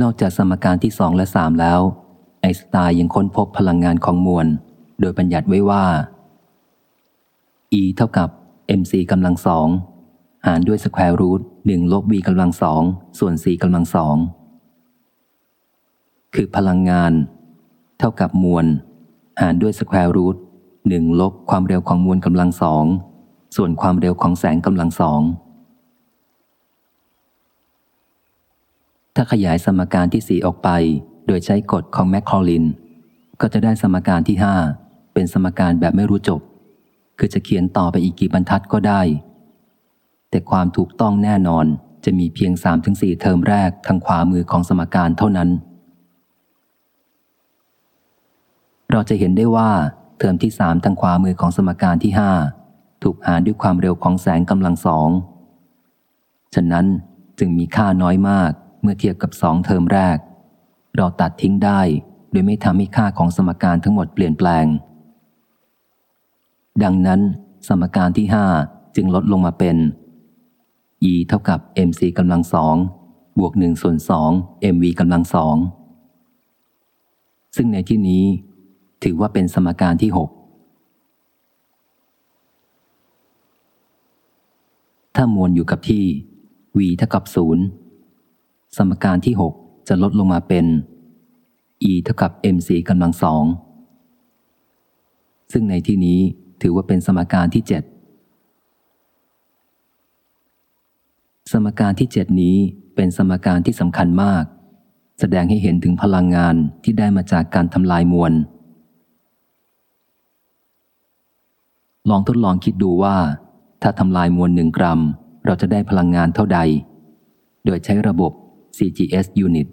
นอกจากสมการที่สองและสามแล้ว ไอน์สไตน์ยังค้นพบพลังงานของมวล โดยบัญญัติไว้ว่า E เท่ากับ mc กำลังสองหารด้วยสแควร์รูทหนึ่งลบ v กำลังสองส่วน c กำลังสองคือพลังงาน เท่ากับมวล หารด้วย square root หนึ่งลบความเร็วของมวลกำลังสองส่วนความเร็วของแสงกำลังสอง ถ้าขยายสมการที่สี่ออกไป โดยใช้กฎของแมคคอลิน ก็จะได้สมการที่ห้าเป็นสมการแบบไม่รู้จบ คือจะเขียนต่อไปอีกกี่บรรทัดก็ได้ แต่ความถูกต้องแน่นอนจะมีเพียงสามถึงสี่เทอมแรกทางขวามือของสมการเท่านั้น เราจะเห็นได้ว่าเทอมที่สามทางขวามือของสมการที่ห้าถูกหารด้วยความเร็วของแสงกำลังสอง ฉะนั้นจึงมีค่าน้อยมาก เมื่อเทียบกับสองเทอมแรก เราตัดทิ้งได้ โดยไม่ทำให้ค่าของสมการทั้งหมดเปลี่ยนแปลง ดังนั้น สมการที่ห้าจึงลดลงมาเป็น e เท่ากับ mc กำลังสองบวกหนึ่งส่วนสอง mv กำลังสองซึ่งในที่นี้ถือว่าเป็นสมการที่หกถ้ามวลอยู่กับที่ v เท่ากับศูนย์ สมการที่ 6 จะลดลงมาเป็น e เท่ากับ mc กำลังสองซึ่งในที่นี้ถือว่าเป็นสมการที่ 7 สมการที่ 7 นี้เป็นสมการที่สำคัญมาก แสดงให้เห็นถึงพลังงานที่ได้มาจากการทำลายมวล ลองทดลองคิดดูว่า ถ้าทำลายมวลหนึ่งกรัม เราจะได้พลังงานเท่าใด โดยใช้ระบบ CGS unit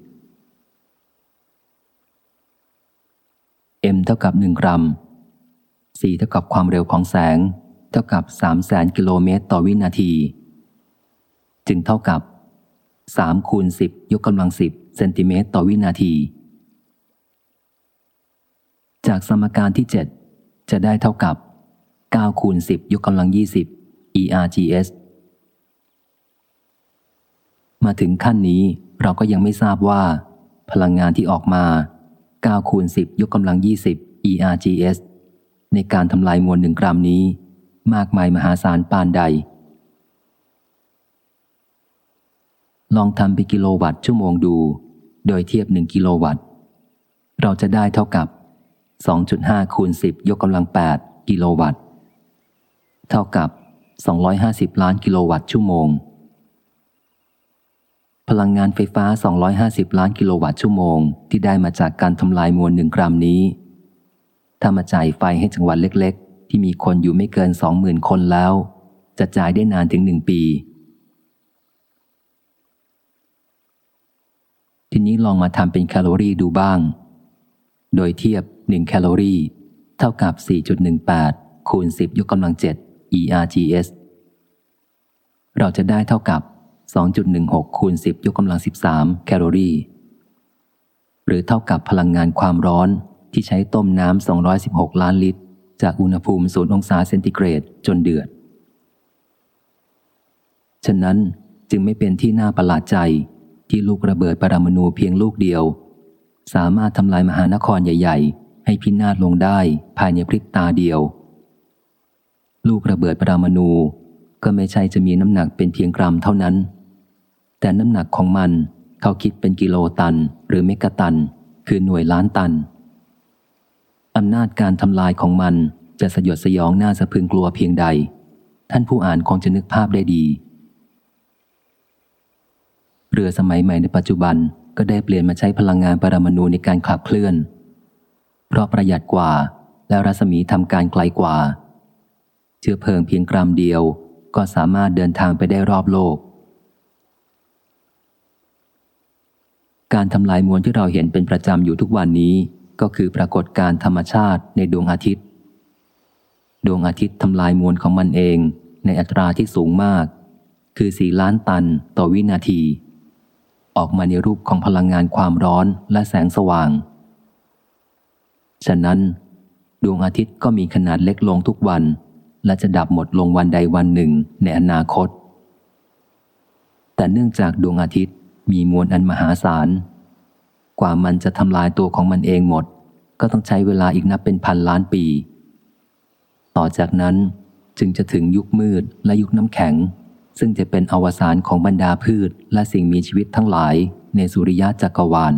m เท่ากับ 1 กรัม c เท่ากับความเร็วของแสง เท่ากับ 3 0 0แสนกิโลเมตรต่อวินาที จึงเท่ากับ 3 คูณ 10 ยกกำลัง 10 เซนติเมตรต่อวินาที จากสมการที่ 7 จะได้เท่ากับ 9 คูณ 10 ยกกำลัง 20 ERGS มาถึงขั้นนี้เราก็ยังไม่ทราบว่า พลังงานที่ออกมา9คูณ10 ยกกำลัง 20 ERGS ในการทำลายมวลหนึ่งกรัมนี้ มากมายมหาศาลปานใด ลองทำเป็นกิโลวัตต์ชั่วโมงดู โดยเทียบ 1 กิโลวัตต์ เราจะได้เท่ากับ 2.5คูณ10 ยกกำลัง 8 กิโลวัตต์ เท่ากับ 250 ล้านกิโลวัตต์ชั่วโมง พลังงานไฟฟ้า 250 ล้านกิโลวัตต์ชั่วโมง ที่ได้มาจากการทำลายมวลหนึ่งกรัมนี้ ถ้ามาจ่ายไฟให้จังหวัดเล็กๆ ที่มีคนอยู่ไม่เกิน 20,000 คนแล้ว จะจ่ายได้นานถึงหนึ่งปี ทีนี้ลองมาทำเป็นแคลอรี่ดูบ้าง โดยเทียบ 1 แคลอรี่ เท่ากับ 4.18 คูณ 10 ยกกำลัง 7 ERGS เราจะได้เท่ากับ 2.16 คูณ 10 ยกกำลัง 13 แคลอรี่ หรือเท่ากับพลังงานความร้อนที่ใช้ต้มน้ำ 216 ล้านลิตร จากอุณหภูมิ 0 องศาเซนติเกรดจนเดือด ฉะนั้นจึงไม่เป็นที่น่าประหลาดใจที่ลูกระเบิดปรมาณูเพียงลูกเดียว สามารถทำลายมหานครใหญ่ ๆ ให้พินาศลงได้ภายในพริบตาเดียว ลูกระเบิดปรามาณูก็ไม่ใช่จะมีน้ำหนักเป็นเพียงกรัมเท่านั้น แต่น้ำหนักของมันเขาคิดเป็นกิโลตันหรือเมกะตัน คือหน่วยล้านตัน อำนาจการทำลายของมันจะสยดสยองน่าสะพึงกลัวเพียงใด ท่านผู้อ่านคงจะนึกภาพได้ดีเรือสมัยใหม่ในปัจจุบันก็ได้เปลี่ยนมาใช้พลังงานปรมาณูในการขับเคลื่อน เพราะประหยัดกว่าและรัศมีทำการไกลกว่า เชื้อเพลิงเพียงกรัมเดียวก็สามารถเดินทางไปได้รอบโลก การทำลายมวลที่เราเห็นเป็นประจำอยู่ทุกวันนี้ ก็คือปรากฏการธรรมชาติในดวงอาทิตย์ ดวงอาทิตย์ทำลายมวลของมันเองในอัตราที่สูงมาก คือสี่ล้านตันต่อวินาที ออกมาในรูปของพลังงานความร้อนและแสงสว่าง ฉะนั้น ดวงอาทิตย์ก็มีขนาดเล็กลงทุกวัน และจะดับหมดลงวันใดวันหนึ่งในอนาคต แต่เนื่องจากดวงอาทิตย์ มีมวลอันมหาศาล กว่ามันจะทำลายตัวของมันเองหมด ก็ต้องใช้เวลาอีกนับเป็นพันล้านปี ต่อจากนั้นจึงจะถึงยุคมืดและยุคน้ำแข็ง ซึ่งจะเป็นอวสานของบรรดาพืชและสิ่งมีชีวิตทั้งหลายในสุริยะจักรวาล